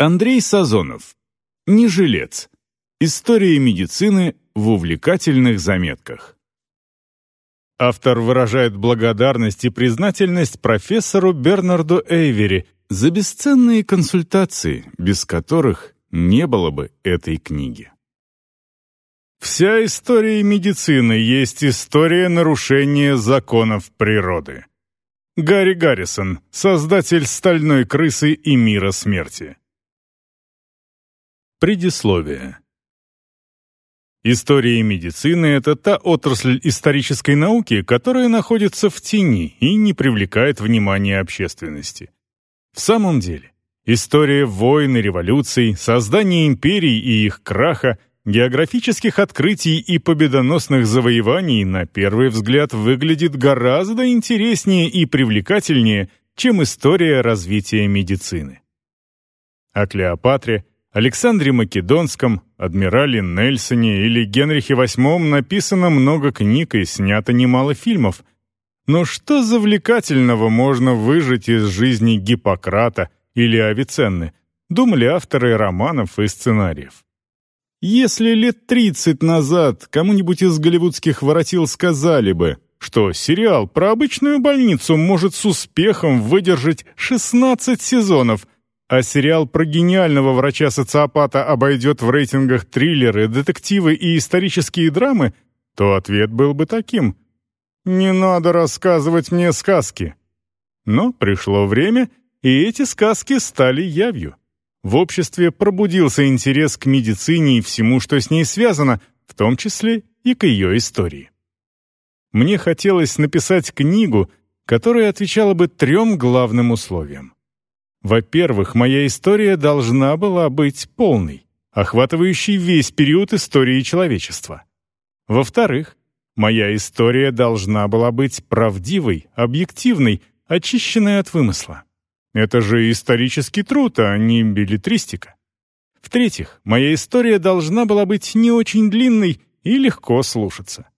Андрей Сазонов. Не жилец. История медицины в увлекательных заметках. Автор выражает благодарность и признательность профессору Бернарду Эйвери за бесценные консультации, без которых не было бы этой книги. Вся история медицины есть история нарушения законов природы. Гарри Гаррисон, создатель «Стальной крысы» и «Мира смерти». Предисловие. История медицины — это та отрасль исторической науки, которая находится в тени и не привлекает внимания общественности. В самом деле, история войн и революций, создания империй и их краха, географических открытий и победоносных завоеваний на первый взгляд выглядит гораздо интереснее и привлекательнее, чем история развития медицины. О Клеопатре, Александре Македонском, адмирале Нельсоне или Генрихе VIII написано много книг и снято немало фильмов. Но что завлекательного можно выжить из жизни Гиппократа или Авиценны, думали авторы романов и сценариев. Если лет 30 назад кому-нибудь из голливудских воротил сказали бы, что сериал про обычную больницу может с успехом выдержать 16 сезонов – а сериал про гениального врача-социопата обойдет в рейтингах триллеры, детективы и исторические драмы, то ответ был бы таким. «Не надо рассказывать мне сказки». Но пришло время, и эти сказки стали явью. В обществе пробудился интерес к медицине и всему, что с ней связано, в том числе и к ее истории. Мне хотелось написать книгу, которая отвечала бы трем главным условиям. Во-первых, моя история должна была быть полной, охватывающей весь период истории человечества. Во-вторых, моя история должна была быть правдивой, объективной, очищенной от вымысла. Это же исторический труд, а не билетристика. В-третьих, моя история должна была быть не очень длинной и легко слушаться.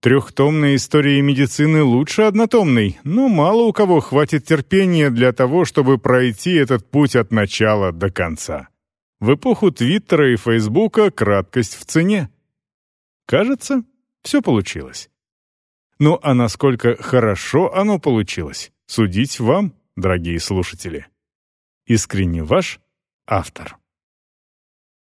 Трехтомная история медицины лучше однотомной, но мало у кого хватит терпения для того, чтобы пройти этот путь от начала до конца. В эпоху Твиттера и Фейсбука краткость в цене. Кажется, все получилось. Ну а насколько хорошо оно получилось, судить вам, дорогие слушатели. Искренне ваш автор.